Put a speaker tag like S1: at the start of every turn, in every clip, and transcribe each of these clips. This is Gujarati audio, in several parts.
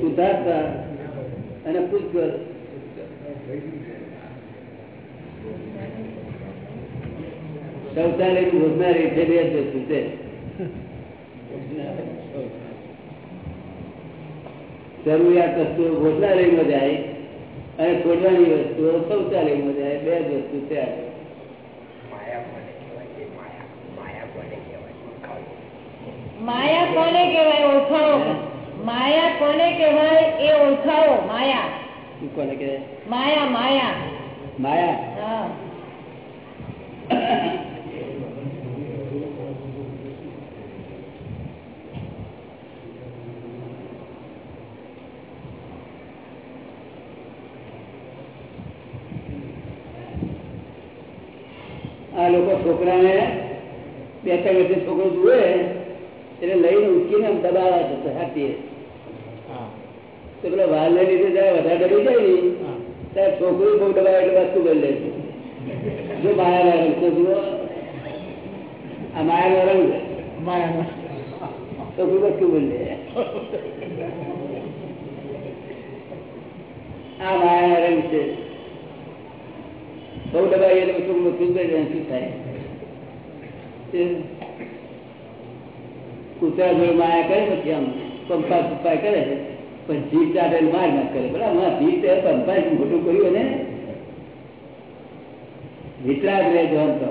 S1: સુધારતા અને પૂછગર શૌચાલય ભોજનારી છે બે જ વસ્તુ છે જરૂરિયાત વસ્તુઓ ભોજનાલયમાં જાય અને છોડવાની વસ્તુઓ શૌચાલયમાં જાય, બે જ વસ્તુ ત્યાં.
S2: માયા કોને કહેવાય ઓળખાવો માયા કોને કહેવાય એ ઓળખાવો માયા.
S1: શું કોને કહેવાય?
S2: માયા માયા.
S1: માયા? આ લોકો છોકરાને બે ત્રણ વર્ષે છોકરો જુએ એટલે લઈને ઉચકીને આમ દબાવા જતો હાથીએ. તો પેલા વાલ ને લીધે જયારે વધારે ડબી જાય ને ત્યારે છોકરી બહુ દબાવે એટલે વસ્તુ કરી લે છે. જો માયા રંગ છોકરો આ માયાનો રંગ છે. છોકરી વસ્તુ કરી લે આ માયાનો રંગ છે. બહુ દબાઈ એટલે છોકરું શું કરી શું થાય? કૂતરા જોડે માયા કરે પછી આમ પંપા પંપા કરે. પણ જીત ચાટે માર ના કરે. બરાબર? હા જીત પંપા મોટું કર્યું ને વિતરાગ રહે જોન તો.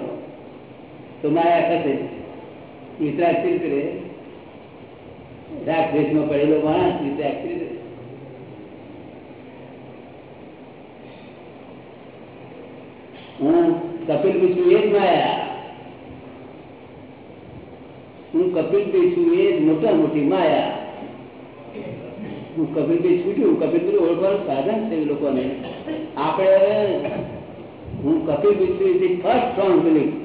S1: માયા થશે વિતરાગ સ્થિર કરે રાગ દેશમાં પડેલો માણસ વિતરાગ સ્થિર કરે હું કપિલ વિષ્ણુ એ જ માયા હું કપિલભાઈ છું એ જ મોટા મોટી માયા હું કપિલભાઈ છૂટ્યું કપિલભાઈ ઓળખવાનું સાધન છે એ લોકોને આપણે હું કપિલભાઈ છું એ first wrong belief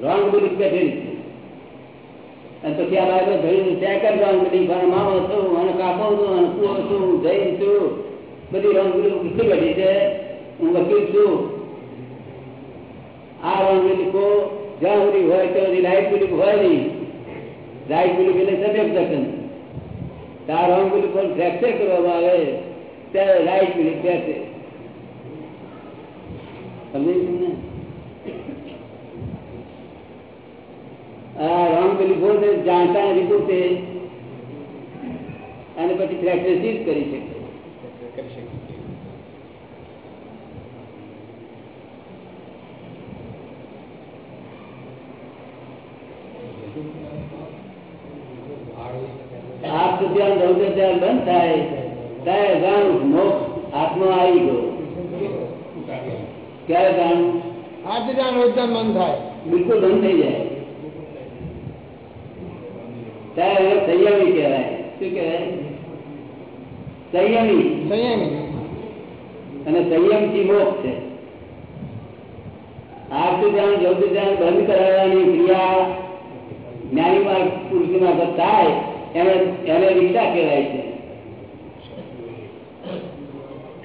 S1: wrong belief બેઠેલી છે અને પછી આ બાજુ ધરી સેકન્ડ રોંગ બિલીફ અને મામો છું અને કાકો છું અને કુવો છું જૈન છું બધી રોંગ બિલીફ કેટલી બધી છે હું વકીલ છું આ રોંગ બિલીફો જ્યાં સુધી હોય ત્યાં સુધી રાઈટ બિલીફ હોય નહીં રાઈટ બિલીફ એટલે સબ્જેક્ટ દર્શન તાર રોંગ બિલીફ પર ફ્રેક્ચર કરવામાં આવે ત્યારે રાઈટ બિલીફ બેસે સમજાયું ને આ રોંગ બિલીફ હોય જાણતા નથી પોતે અને પછી ફ્રેક્ચર સીધ કરી શકે આપ ધ્યાન રૌદ્ર ધ્યાન બંધ થાય ત્યારે જાણું મોક્ષ આત્મા આવી ગયો? ક્યારે જાણું
S3: આજ જાણ ઉદ્યાન બંધ થાય.
S1: બિલકુલ બંધ થઈ જાય. ત્યારે સંયમી કહેવાય. શું કહેવાય? સંયમી.
S3: સંયમી.
S1: અને સંયમથી મોક્ષ છે. આપ ધ્યાન રૌદ્ર ધ્યાન બંધ કરાવવાની ક્રિયા જ્ઞાની માર્ગ પુરુષમાં થાય. એને એને દીક્ષા કહેવાય છે.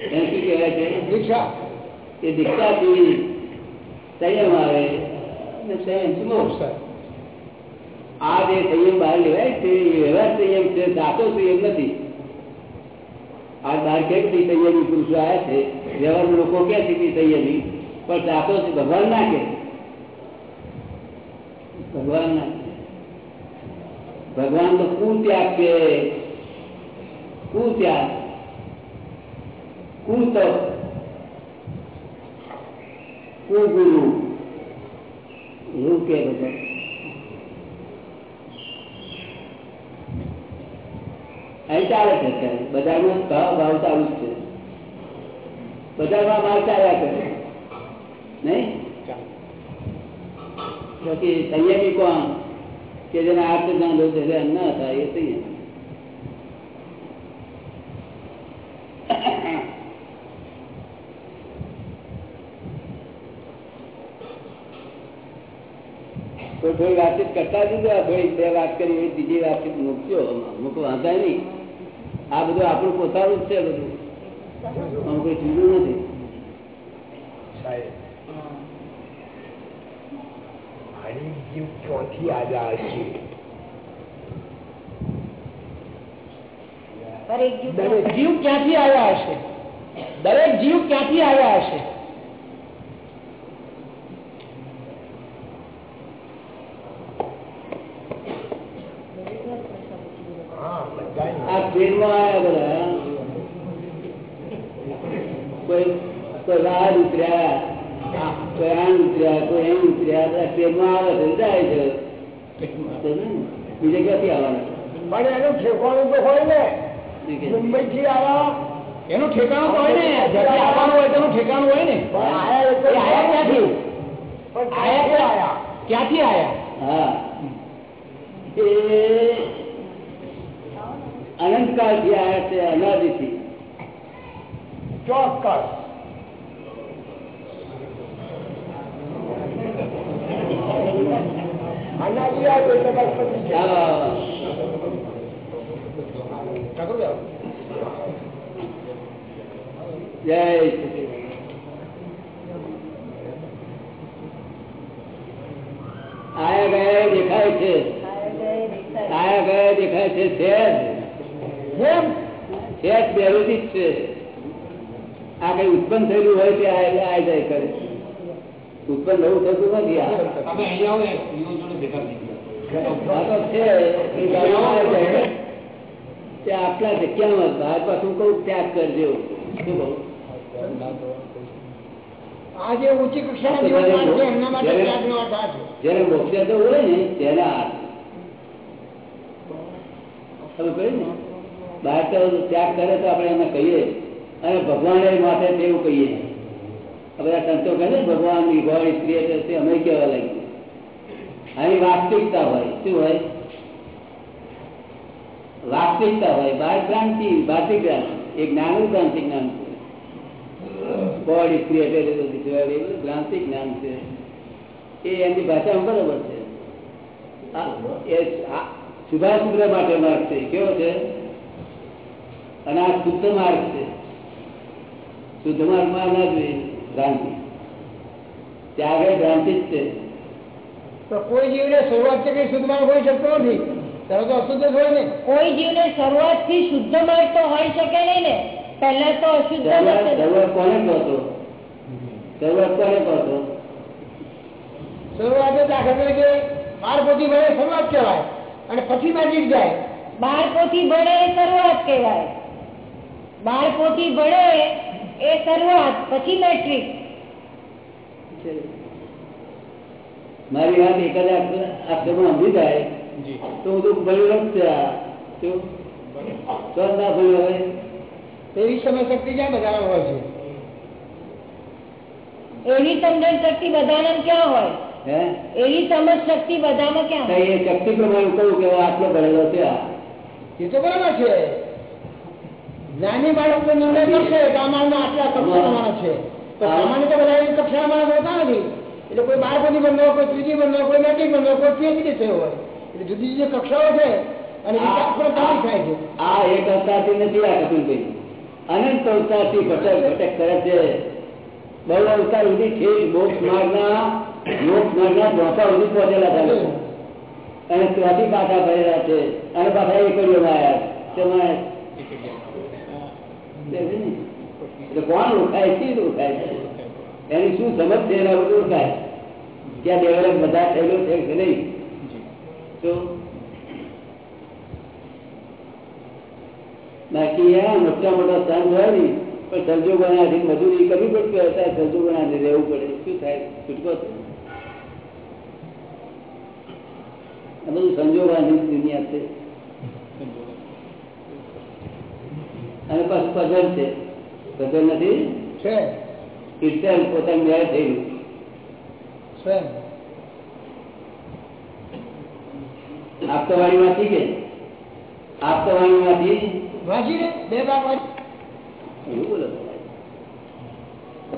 S1: એને શું કહેવાય છે? એ સંયમ આવે મોક્ષ આ જે સંયમ બહાર લેવાય છે એ વ્યવહાર સંયમ છે સાચો સંયમ નથી. આ બહારથી સંયમી પુરુષો આવ્યા છે? વ્યવહાર લોકો કે છે કે સંયમી પણ દાતો ભગવાન ના કે ભગવાન ના ભગવાન તો કુત્યાગ કે કુત્યાગ કુત કુગુરુ એવું કે બધા? અહીં ચાલે છે અત્યારે. બજારમાં ભાવ ભાવ ચાલુ જ છે. બજારમાં ભાવ ચાલ્યા કરે. નહીં? બાકી સંયમી કોણ? કે જેને આર્થ જ્ઞાન ન હતા એ થઈ થોડી વાતચીત કરતા જજો થોડી બે વાત કરી હોય ત્રીજી વાતચીત મૂકજો મૂકવા વાંધા નહીં. આ બધું આપણું પોતાનું જ છે બધું. કોઈ જુદું નથી.
S4: જીવ ક્યાંથી આઝાદ છે
S2: દરેક જીવ
S3: ક્યાંથી આવ્યા હશે? દરેક જીવ ક્યાંથી આવ્યા હશે?
S1: બીજે ક્યાંથી આવવાનું?
S3: પણ એનું ઠેકાણું તો હોય ને. મુંબઈ થી આવ્યા
S4: એનું ઠેકાણું તો હોય ને. જ્યાંથી આવવાનું હોય તેનું ઠેકાણું હોય ને.
S3: આયા
S4: આયા ક્યાંથી?
S3: પણ
S4: આયા
S3: ક્યાંથી
S4: ક્યાંથી
S3: આયા?
S4: આયા?
S1: હા. એ અનંતકાળથી આવ્યા છે અનાદિથી.
S3: ચોક્કસ અનાદિ આવે એટલે બસ પછી છે.
S1: હા
S4: ઠાકોર સાહેબ,
S1: જય આયા ગયા દેખાય છે આયા ગયા દેખાય છે
S3: જેમ
S1: શેર બેરોજી જ છે આ કઈ ઉત્પન્ન થયેલું હોય તે આ આ જાય કરે ઉત્પન્ન નવું થતું નથી
S4: તમે
S1: આટલા જગ્યામાં બહાર પાછું કઉ ત્યાગ કરજો. શું કહું?
S3: ઊંચી કક્ષાના
S1: જયારે મોક્ષ તો હોય ને તેના હાથ ખબર ને? બહાર તો ત્યાગ કરે તો આપણે એને કહીએ. અને ભગવાને માથે તેવું કહીએ. બધા સંતો કહે ને ભગવાન ગોડ ઇઝ છે અમે કહેવા લાગીએ. અહીં વાસ્તવિકતા હોય, શું હોય? વાસ્તવિકતા હોય બાર ક્રાંતિ બાહ્ય જ્ઞાન એ જ્ઞાન ક્રાંતિ જ્ઞાન છે. ગોડ ઇઝ ક્રિએટર એ બધું ક્રાંતિ જ્ઞાન છે. એ એમની ભાષામાં બરોબર છે. એ આ શુભાશુભ્ર માટે માર્ગ છે, કેવો છે? અને આ શુદ્ધ માર્ગ છે. શુદ્ધ માર્ગમાં ના જોઈએ. ભ્રાંતિ. ત્યાં આગળ ભ્રાંતિ જ છે.
S3: તો કોઈ જીવને શરૂઆતથી કઈ શુદ્ધ માર્ગ શકતો નથી? ત્યારે તો અશુદ્ધ જ હોય ને.
S2: કોઈ જીવને શરૂઆતથી શુદ્ધ માર્ગ તો હોય શકે નહીં ને. પહેલા તો અશુદ્ધ જ
S1: શરૂઆત કોને કહો શરૂઆત કોને કહો
S3: શરૂઆત દાખલા તરીકે બાર પોથી ભણે શરૂઆત કહેવાય. અને પછી મેટ્રિક જાય.
S2: બાર પોથી ભણે શરૂઆત કહેવાય. બાર પોથી ભણે એ શરૂઆત પછી મેટ્રિક
S1: મારી વાત એક જ આશ્રમમાં સમજી જાય
S4: જી.
S1: તો હું તો ભણેલો જ છે આ. શું? તો જ ના ભણ્યો હોય
S3: એવી સમય શક્તિ ક્યાં બધામાં હોય છે?
S2: એવી સમજણ શક્તિ બધાને ક્યાં હોય?
S1: હે?
S2: એવી સમજ શક્તિ બધામાં ક્યાં
S1: તો
S2: હોય
S1: એ શક્તિ પ્રમાણે કહું કે હવે આટલો ભણેલો છે આ.
S3: એ તો બરાબર છે. જ્ઞાની બાળક નિર્ણય કરશે કે આ આટલા કક્ષામાં છે. તો સામાન્ય તો બધા એવી કક્ષામાં હોતા નથી. એટલે કોઈ બાર પોથી કોઈ ત્રીજી બનનો કોઈ મેટ્રિક બનનો કોઈ પીએચડી થયો હોય. એટલે જુદી જુદી કક્ષાઓ છે અને વિકાસ પણ કામ થાય છે.
S1: આ એક અવતારથી નથી આ કપિલભાઈ અનંત અવતારથી ઘટક ઘટક કરે છે બહુ અવતાર સુધી ઠેક મોક્ષ માર્ગના મોક્ષ માર્ગના ધોકા સુધી પહોંચેલા છે લોકો. અને ત્યાંથી પાછા ભરેલા છે. અને પાછા એ કર્યો આવ્યા તેમાં એટલે કોણ રોકાય છે રોકાય છે એની શું સમજ છે એના બધું રોકાય ત્યાં ડેવલપ બધા થયેલો છે કે નહીં તો બાકી આ મોટા મોટા સંત હોય ને પણ સંજોગોનાથી મજૂરી કરવી પડતી હોય ત્યારે સંજોગોનાથી રહેવું પડે શું થાય છૂટકો છે આ બધું સંજોગોની દુનિયા છે અને પાછું પઝલ છે. પઝલ નથી?
S3: છે.
S1: ક્રિશ્ચન પોતાનું ન્યાય થયું.
S3: છે.
S1: આપતવાણી માંથી કે? આપતવાણી માંથી
S3: વાંચી ને બે ભાગ વાંચી.
S1: એવું બોલો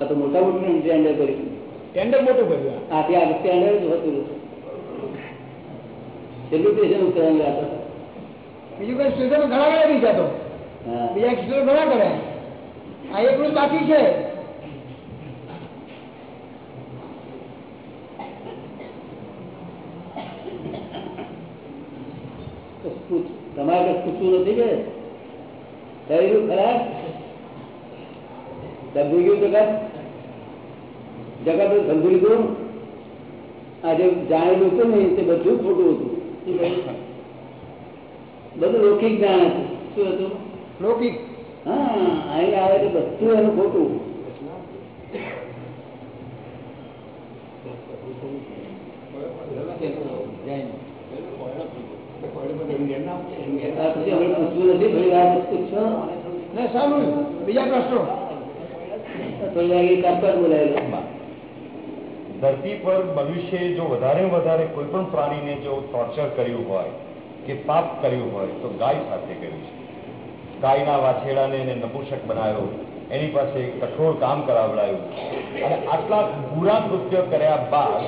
S1: તો મોટા મોટું ટેન્ડર કર્યું.
S3: ટેન્ડર મોટું કર્યું
S1: આથી આ ટેન્ડર જ હતું. કેટલું પેશન ઉતરવાનું
S3: બીજું કઈ સુધર ઘણા ઘણા બી જતો
S1: હા
S3: બીજા સ્ટેશનો ઘણા કર્યા આ એકલું જ બાકી છે
S1: તો પૂછ- તમારે કઈ પૂછવું નથી કે થયેલું ખરાબ સમજી ગયું જગત જગત સમજી લીધું આજે જાણેલું હતું ને તે બધું ખોટું હતું શું કહ્યું? બધું લૌકિક જ્ઞાન હતું શું હતું
S3: લૌકિક.
S1: હા અહીં આવે તો બધું એનું ખોટું.
S5: ધરતી પર મનુષ્ય જો વધારે ને વધારે કોઈ પણ પ્રાણીને જો ટોર્ચર કર્યું હોય કે પાપ કર્યું હોય તો ગાય સાથે કર્યું છે ગાયના વાછેડાને એને નપુંસક બનાવ્યો. એની પાસે કઠોર કામ કરાવડાયું. અને આટલા બુરા કૃત્ય કર્યા બાદ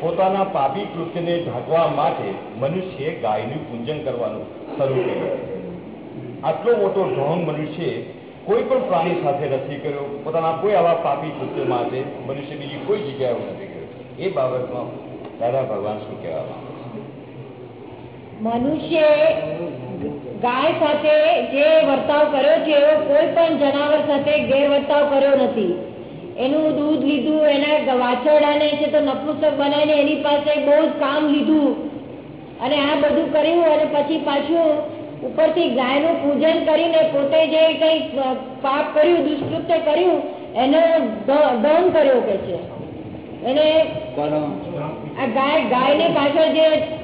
S5: પોતાના પાપી કૃત્યને ઢાંકવા માટે મનુષ્યએ ગાયનું પૂજન કરવાનું શરૂ કર્યું. આટલો મોટો ઢોંગ મનુષ્યએ કોઈ પણ પ્રાણી સાથે નથી કર્યો. પોતાના કોઈ આવા પાપી કૃત્ય માટે મનુષ્ય બીજી કોઈ જગ્યાએ નથી કર્યો એ બાબતમાં દાદા ભગવાન શું કહેવા માંગે? છે?
S2: મનુષ્ય ગાય સાથે જે વર્તાવ કર્યો છે એવો કોઈ પણ જનાવર સાથે ગેરવર્તાવ કર્યો નથી. એનું દૂધ લીધું એના વાછરડાને છે તો નપુસ્તક બનાવીને એની પાસે બહુ જ કામ લીધું. અને આ બધું કર્યું અને પછી પાછું ઉપરથી ગાયનું પૂજન કરીને પોતે જે કંઈ પાપ કર્યું દુષ્કૃત્ય કર્યું એનો દ- કર્યો કે છે. એને આ ગાય ગાયને પાછળ જે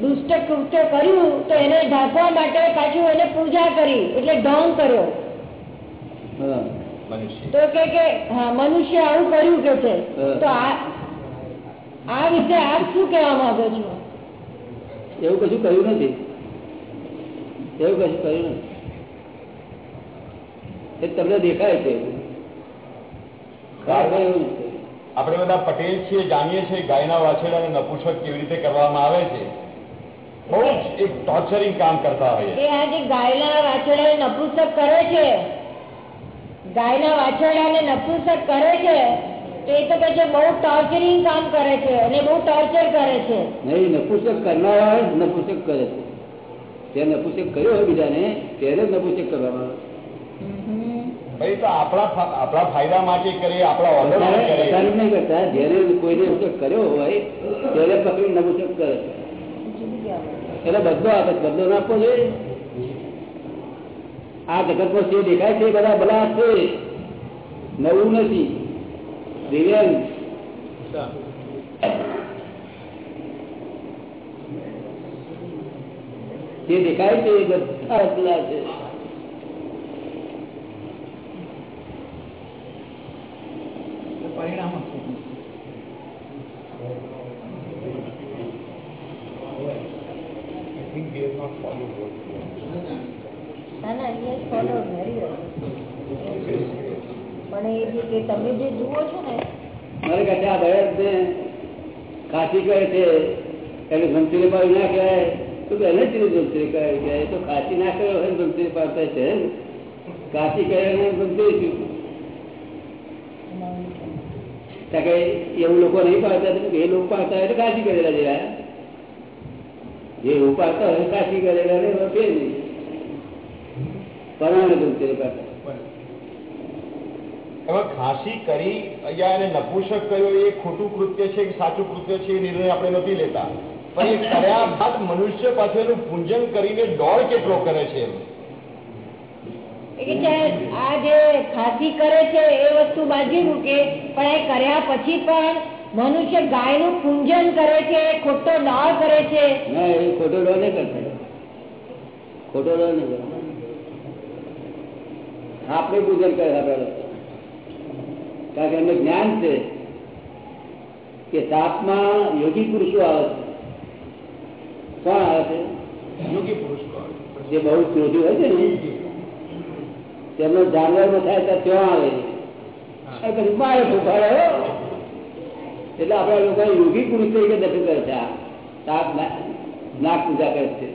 S2: દુષ્ટ કૃત્ય કર્યું તો એને ઢાંકવા માટે પાછું એને પૂજા કરી એટલે ઢોંગ કર્યો. તો કે કે હા મનુષ્ય આવું કર્યું કે છે. તો આ આ વિશે આપ શું કહેવા માંગો છો?
S1: એવું કશું કર્યું નથી. એવું કશું કર્યું નથી. એ તમને દેખાય છે.
S5: આપણે બધા પટેલ છીએ જાણીએ છીએ ગાયના વાછેડાને નપુંસક કેવી રીતે કરવામાં આવે છે. બહુ જ એક ટોર્ચરિંગ કામ કરતા હોય
S2: એ આ જે ગાયના વાછરડાને નપુંસક કરે છે. ગાયના વાછરડાને નપુંસક કરે છે. તો એ તો કે છે બહુ ટોર્ચરિંગ કામ કરે છે અને બહુ ટોર્ચર કરે છે.
S1: નહીં નપુસક કરનારા જ નપુસક કરે છે. જે નપુસક કર્યો હોય બીજાને તેને જ નપુસક કરવામાં
S5: ભાઈ તો આપણા આપણા ફાયદા માટે કરીએ આપણા ઓર્ડર
S1: નહીં કરતા જેને કોઈને કર્યો હોય ત્યારે પકડી નપુસક કરે છે. એને બદલો આપે છે. બદલો ના આપવો જોઈએ. આ જગતમાં જે દેખાય છે બધા ભલા છે. નવું નથી. દિવ્યાંગ જે દેખાય છે એ બધા ભલા છે.
S6: પરિણામ
S2: ના ના yes, follow very well. પણ એ જે કે તમે જે જુઓ છો ને,
S1: મારે કહે છે, આ ભરત ને ખાસી કરે છે એને ધમચીને પાડી ના કહેવાય. તો કે એને ચીરી ધમચીને કહે કે એ તો ખાસી ના કર્યો હોય ધમચીને પાડતા છે. કાશી કરે ને ધમચીને શું? કારણ કે એવું લોકો નહીં પાડતા, તો એ લોકો પાડતા હોય તો કાશી કરેલા જેવા. જે એવું પાડતા હોય કાશી કરેલા ને એમાં ફેર નહીં. પરમાણે ધમચીને પાડતા.
S5: હવે ખાંસી કરી અહીંયા એને નપુંસક કર્યો એ ખોટું કૃત્ય છે કે સાચું કૃત્ય છે એ નિર્ણય આપણે નથી લેતા. પણ એ કર્યા બાદ મનુષ્ય પાછળનું પૂંજન કરીને દોડ કેટલો કરે છે એમ.
S2: એ આ જે ખાંસી કરે છે એ વસ્તુ બાજી મૂકે પણ એ કર્યા પછી પણ મનુષ્ય ગાયનું પૂંજન કરે છે ખોટો ડોળ કરે છે.
S1: ના એ ખોટો ડોળ નહીં કરતો. ખોટો ડોળ નહીં કરતો. આપણે પૂજન કરે આપણે લોકો. કારણ કે એમને જ્ઞાન છે કે સાપમાં યોગી પુરુષો આવે છે. કોણ આવે છે?
S5: યોગી પુરુષો
S1: જે બહુ ક્રોધી હોય છે ને તેમનો જાનવરમાં થાય ત્યાં ત્યાં આવે પછી મારે ફૂફાડે એટલે આપણા લોકો યોગી પુરુષ તરીકે દર્શન કરે છે. આ નાગ પૂજા કરે છે.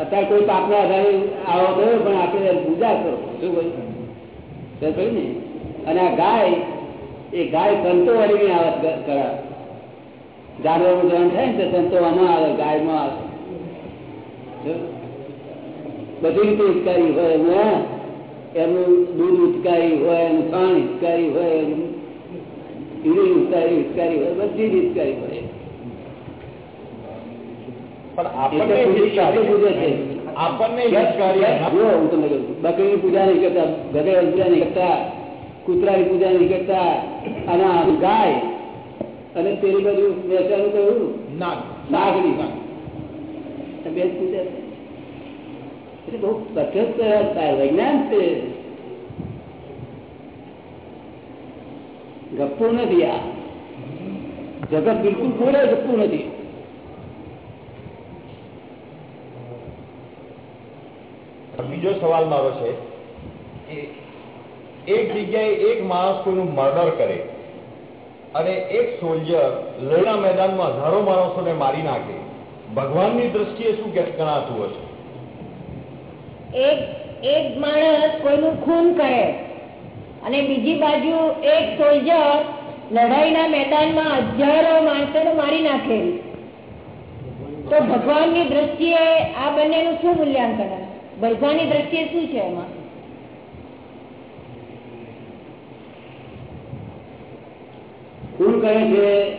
S1: અત્યારે કોઈ પાપના આધારે આવો થયો પણ આપણે પૂજા કરો. શું કહ્યું? ને અને આ ગાય એ ગાય સંતો વાળી આવત કરા જાનવરનું ગ્રહણ થાય ને તો સંતો આમાં આવે ગાયમાં આવે. બધી રીતે ઉચકારી હોય એમાં એમનું દૂધ ઉચકારી હોય એનું ખાણ ઉચકારી હોય એનું ઈડી ઉચકારી હિતકારી હોય બધી જ હિતકારી હોય.
S7: પણ આપણને
S1: એટલે પૂજે- એટલે પૂજે છે.
S7: હિતકારી આપણને હિતકારી
S1: જો હું તમને કહું છું, બકરીની પૂજા નહીં કરતા ગધેડાની પૂજા નહીં કરતા કૂતરાની પૂજા નહીં કરતા અને આ ગાય અને પેલી બાજુ વેચાનું કહ્યું
S3: ના
S1: નાગરી આ બે જ પૂજા છે એટલે બહુ પ્રખ્યાત કહેવાય, વૈજ્ઞાન છે ગપ્પુ નથી આ જગત બિલકુલ બોલે ગપ્પુ નથી
S7: બીજો સવાલ મારો છે. એક જગ્યાએ એક માણસ કોઈનું મર્ડર કરે અને એક સોલ્જર લડના મેદાનમાં હજારો માણસોને મારી નાખે. ભગવાનની દ્રષ્ટિએ શું ગણાતું હશે?
S2: એક એક માણસ કોઈનું ખૂન કરે અને બીજી બાજુ એક સોલ્જર લડાઈના મેદાનમાં હજારો માણસોને મારી નાખે. તો ભગવાનની દ્રષ્ટિએ આ બંનેનું શું મૂલ્યાંકન હશે? ભગવાનની દ્રષ્ટિએ શું છે એમાં?
S1: કુલ કહે છે?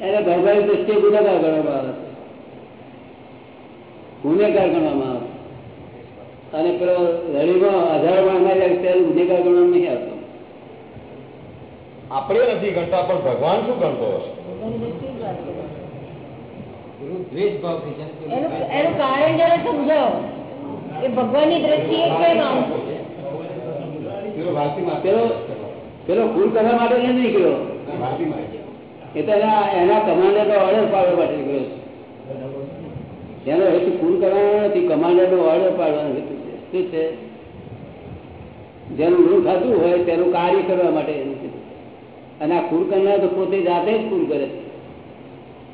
S1: એને ભગવાનની દ્રષ્ટિએ ગુનેગાર ગણવામાં આવે છે. ગુનેગાર ગણવામાં આવે અને પેલો રડીમાં હજાર માણસ ત્યારે ગુનેગાર ગણવામાં નહીં આવતો.
S7: આપણે નથી ગણતા પણ ભગવાન શું ગણતો હશે?
S2: એનું એનું કારણ જરા સમજાવો. કે ભગવાનની દ્રષ્ટિએ કેમ આમ
S1: પેલો કુલ કરવા માટે નથી નીકળ્યો. એ તો એના કમાન્ડર નો ઓર્ડર પાડવા માટે નીકળ્યો છે. એનો હેતુ કુલ કરવાનો નથી કમાન્ડર નો ઓર્ડર પાડવાનો હેતુ છે. શું છે? જેનું ઋણ થતું હોય તેનું કાર્ય કરવા માટે એનું અને આ કુલ કરનાર તો પોતે જાતે જ કુલ કરે છે.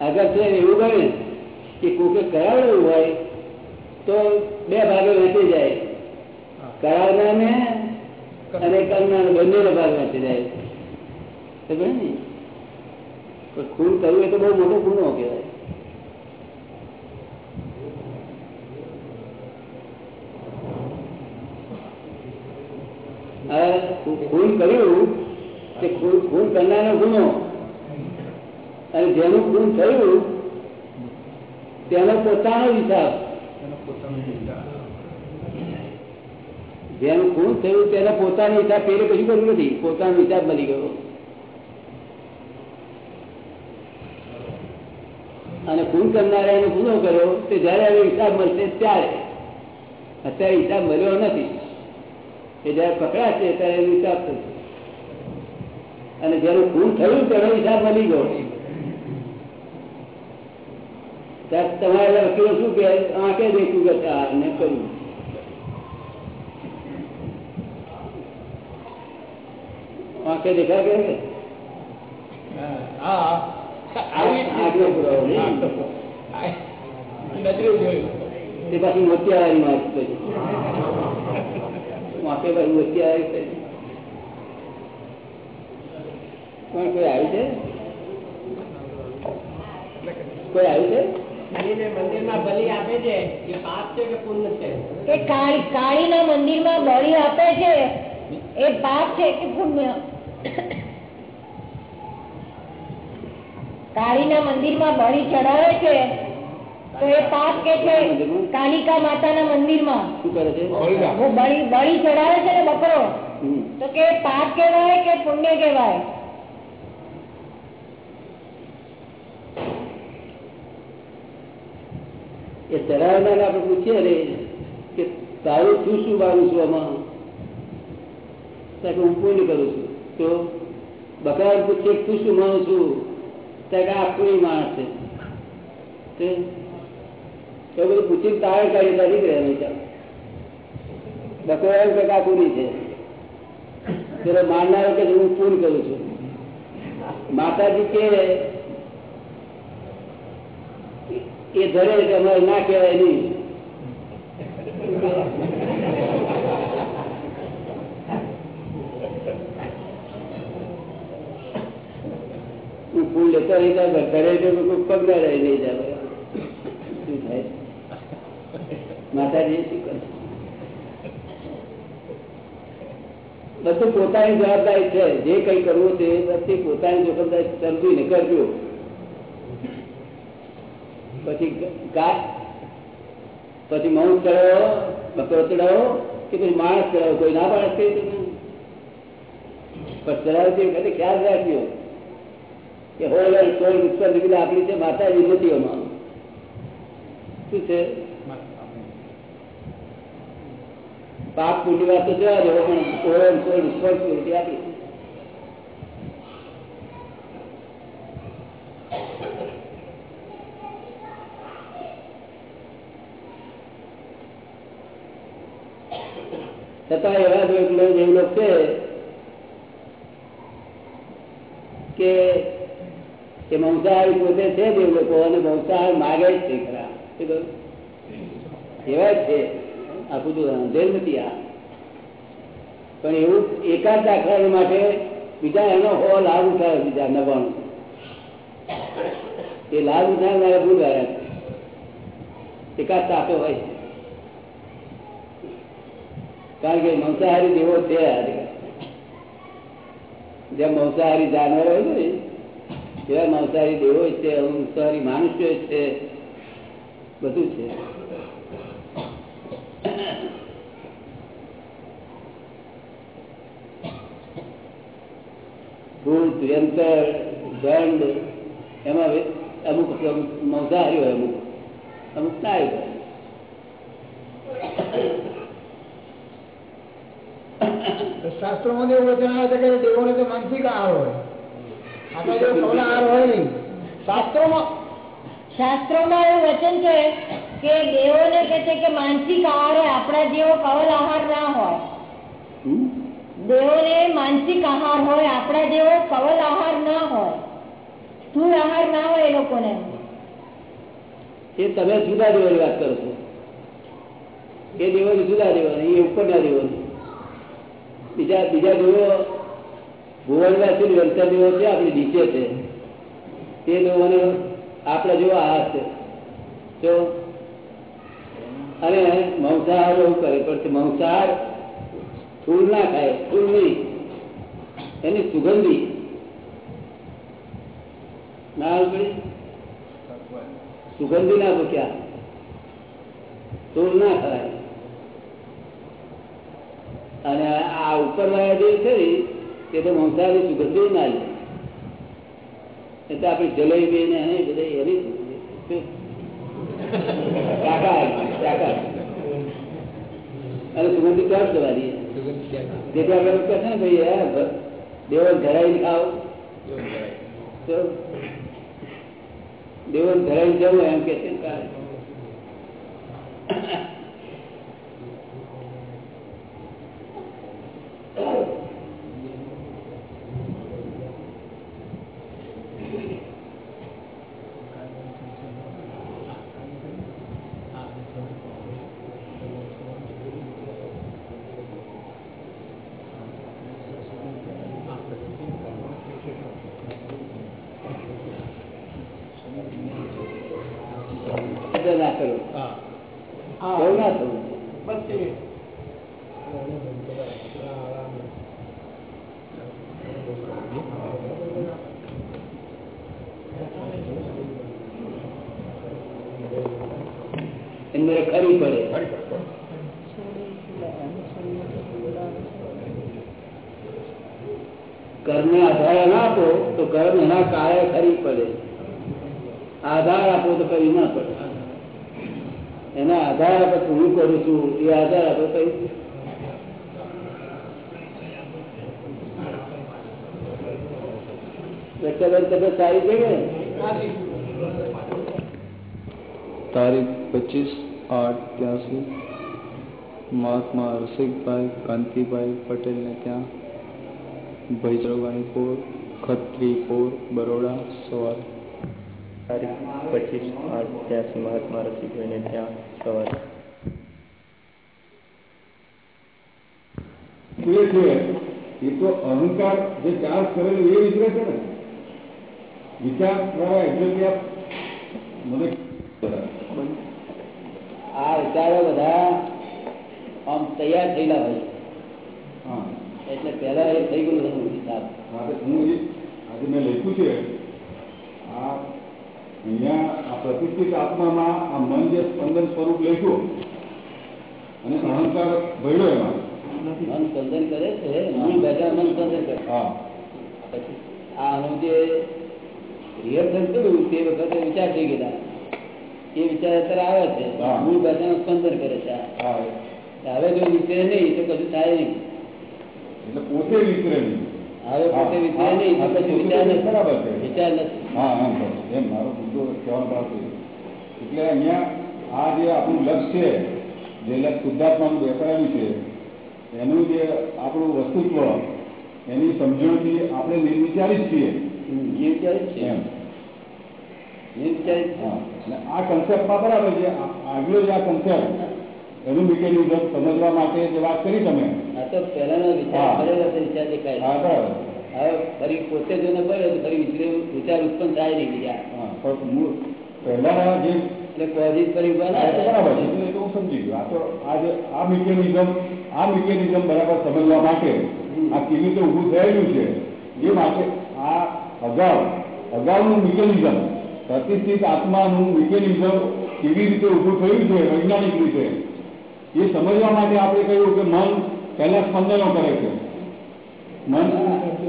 S1: અગર છે એવું ગણે કે કોકે કરાવેલું હોય તો બે ભાગે વહેંચી જાય. કરાવનારને અને કરનાર બંનેનો ભાગ વહેંચી જાય. ખબર ને? ખૂન કરવું એ તો બહુ મોટો ગુનો કહેવાય. હવે ખૂન કર્યું તે ખૂન ખૂન કરનારનો ગુનો અને જેનું ગુણ થયું તેનો પોતાનો હિસાબ. જેનું ગુણ થયું તેનો પોતાનો હિસાબ પેલે કશું કર્યું નથી. પોતાનો હિસાબ બની ગયો. અને ખૂન કરનારા એનો ગુનો કર્યો તે જયારે હવે હિસાબ મળશે ત્યારે. અત્યારે હિસાબ મળ્યો નથી. એ જયારે પકડાશે ત્યારે એનો હિસાબ થશે. અને જેનું ખૂન થયું તેનો હિસાબ મળી ગયો ત્યારે તમારા વકીલો શું કે? આંખે દેખું કે ને કર્યું. આંખે દેખા કે પાછી મોતિયાવાળી માં પછી વાંકે પાછી મોતિયાવાળી થઈ. કોણ કોઈ આવ્યું છે? કોઈ આવ્યું છે?
S2: કાળી ના મંદિરમાં બળી આપે છે એ પાપ છે કે પુણ્ય કાળી ના મંદિરમાં બળી ચડાવે છે તો એ પાપ કે છે કાલિકા
S1: માતા ના
S2: મંદિરમાં બળી બળી ચડાવે છે ને બકરો? તો કે પાપ કેવાય કે પુણ્ય કેવાય
S1: એ ચરાવનાર આપણે પૂછીએ રે કે તારું શું શું મારું છું આમાં? હું પૂર્ણ કરું છું. તો બકરા પૂછીએ તું શું માનું છું? ત્યાં આ માણસ છે. એ બધું પૂછીને તારે કાઢી તારી રહે હંમેશા બકરો એમ કે આ પૂરી છે. પેલો મારનાર કે હું પૂર્ણ કરું છું. માતાજી કે એ ધરે કે અમારે ના કહેવાય નહીં. ફૂલ લેતો રહી જાય ઘરે પગ ના રહી નહીં થાય? માતાજી શું કરે બધું પોતાની જવાબદારી છે. જે કઈ કરવું પોતાની બધી પોતાની જવાબદારી સમજીને કરજો. પછી ગા- પછી મૌન ચડાવો બકરો ચડાવો કે પછી માણસ ચડાવો કોઈ ના માણસ તો પણ ચડાવતી વખતે ખ્યાલ રાખજો કે હોય સોળ ઉત્પન્ન નીકળે આપણી છે માતાજી નથી એમાં. શું છે? પાપ પુણ્ય વાત તો જવા દેવો પણ ઓળખ સોળ રિસ્પોન્સિબિલિટી આપી. છતાં એવા જ એક એવું લોક છે કે એ મંસાહારી પોતે છે એ લોકો અને મંસાહાર માગે જ છે ખરા. એવા જ છે. આ બધું અંધેર નથી આ. પણ એવું એકાદ દાખલા માટે બીજા એનો હો લાભ ઉઠાવે બીજા નવાનું એ લાભ ઉઠાવનારા ભૂલ આવ્યા એકાદ સાથે હોય. કારણ કે મંસાહારી દેવો છે જેમ મંસાહારી જાનવર હોય ને, એવા મંસાહારી દેવો છે મંસાહારી માનુષ્ય છે, બધું છે. ભૂત, યંત્ર, દંડ, એમાં અમુક મંસાહારી હોય અમુક. અમુક ના હોય
S3: શાસ્ત્રોમાં એવું વચન આવે છે કે દેવોને તો માનસિક આહાર હોય. આપણે જો સૌના આહાર હોય નહીં. શાસ્ત્રોમાં
S2: શાસ્ત્રોમાં એવું વચન છે કે દેવોને કે છે કે માનસિક આહાર આપણા જેવો કવલ આહાર ના હોય.
S1: દેવો
S2: દેવોને માનસિક આહાર હોય આપણા જેવો કવલ આહાર ના હોય. સ્થૂળ આહાર ના હોય એ લોકોને.
S1: એ તમે જુદા દેવાની વાત કરો છો. એ દેવાની જુદા દેવાની એ ઉપરના દેવાની. બીજા બીજા દેવો ભુવનવાસી વ્યંતર દેવો છે? આપણી નીચે છે. તે દેવોને આપણા જેવો આ છે. તો અને મંસાહાર એવું કરે પણ મંસાહાર ફૂલ ના ખાય ફૂલ નહીં. એની સુગંધી. ના સુગંધી ના ભૂખ્યા. ફૂલ ના ખરાય અને આ ઉપરવાળા જે છે તે તો મંસાહારી સુગંધી ના લે. એટલે આપણી જલેબી ને બધા એની કાકા કાકા અને સુગંધી ક્યાં જવાની જેથી આપણે કહે ને ભાઈ હે દેવલ ધરાઈને ખાવ તો દેવલ ધરાઈ જવું એમ કે છે. ને કાલે. એટલે ના કરો એવું ના થવું એમને ખરી પડે કર્મ આધાર ના આપો તો કર્મ એના કાળે ખરી પડે આધાર આપો તો કઈ ના પડે એના આધાર આપે તો હું કરું છું એ આધાર આપે કઈ રક્ષાબેન તબિયત સારી છે કે
S8: તારીખ પચીસ આઠ ત્યાંસી મહાત્મા રસિકભાઈ કાંતિભાઈ પટેલને ત્યાં ભૈજરવાણીપુર ખત્રીપુર બરોડા સવારે
S9: તારીખ પચીસ આઠ ત્યાંસી મહાત્મા રસિકભાઈને ત્યાં સવારે
S7: એ છે એ તો અહંકાર જે ચાર્જ કરેલું એ વિતરે છે ને વિચાર દ્વારા એટલે કે આપ મને
S1: આ વિચારો બધા આમ તૈયાર થયેલા હોય
S7: હા.
S1: એટલે પહેલા એ થઈ ગયું હતું હિસાબ
S7: હું આજે મેં લખ્યું છે આ અહીંયા આ પ્રતિષ્ઠિત આત્મામાં આ મન જે સ્પંદન સ્વરૂપ લખ્યું અને અહંકાર ભર્યો એમાં.
S1: મન સ્પંદન કરે છે મન બેઠા મન સ્પંદન કરે.
S7: હા.
S1: પછી હું જે રિહર્સલ કર્યું તે વખતે વિચાર થઈ ગયેલા. એ વિચાર અત્યારે આવે છે.
S7: હા.
S1: મૂળ ભાષાનું સ્પંદન કરે છે હવે જો વિચરે નહીં તો કશું થાય નહીં.
S7: એટલે પોતે વિચરે નહીં.
S1: હવે પોતે
S7: હા,
S1: નહીં તો પછી વિચાર નથી.
S7: બરાબર છે.
S1: વિચાર નથી.
S7: હા એમ એમ મારો મુદ્દો કહેવાનો પ્રાપ્ત એટલે અહીંયા આ જે આપણું લક્ષ્ય છે જે લક્ષ શુદ્ધાત્માનું બેસાડ્યું છે એનું જે આપણું વસ્તુત્વ એની સમજણથી આપણે નિર્વિચારી જ છીએ.
S1: નિર્વિચારી વિચારે જ છે
S7: એમ
S1: એ વિચારે જ છે
S7: હા અને આ કન્સેપ્ટમાં બરાબર છે. આ- આગલો જે આ કન્સેપ્ટ એનું મિકેનિઝમ સમજવા માટે જે વાત કરી તમે.
S1: આ તો પહેલાનો વિચાર. કરેલો છે વિચાર દેખાય
S7: હા બરાબર.
S1: હવે ફરી પોતે જો ન કરે તો ફરી વિચાર ઉત્પન્ન થાય નહીં બીજા.
S7: હા પણ મૂળ પહેલાના જે ઊભા આ તો આ આ મિકેનિઝમ આ મિકેનિઝમ બરાબર સમજવા માટે આ કેવી રીતે ઊભું થયેલું છે એ માટે આ અગાઉ અગાઉનું મિકેનિઝમ પ્રતિષ્ઠિત આત્માનું મિકેનિઝમ કેવી રીતે ઊભું થયું છે વૈજ્ઞાનિક રીતે એ સમજવા માટે આપણે કહ્યું કે મન પહેલા સ્પંદનો કરે છે મન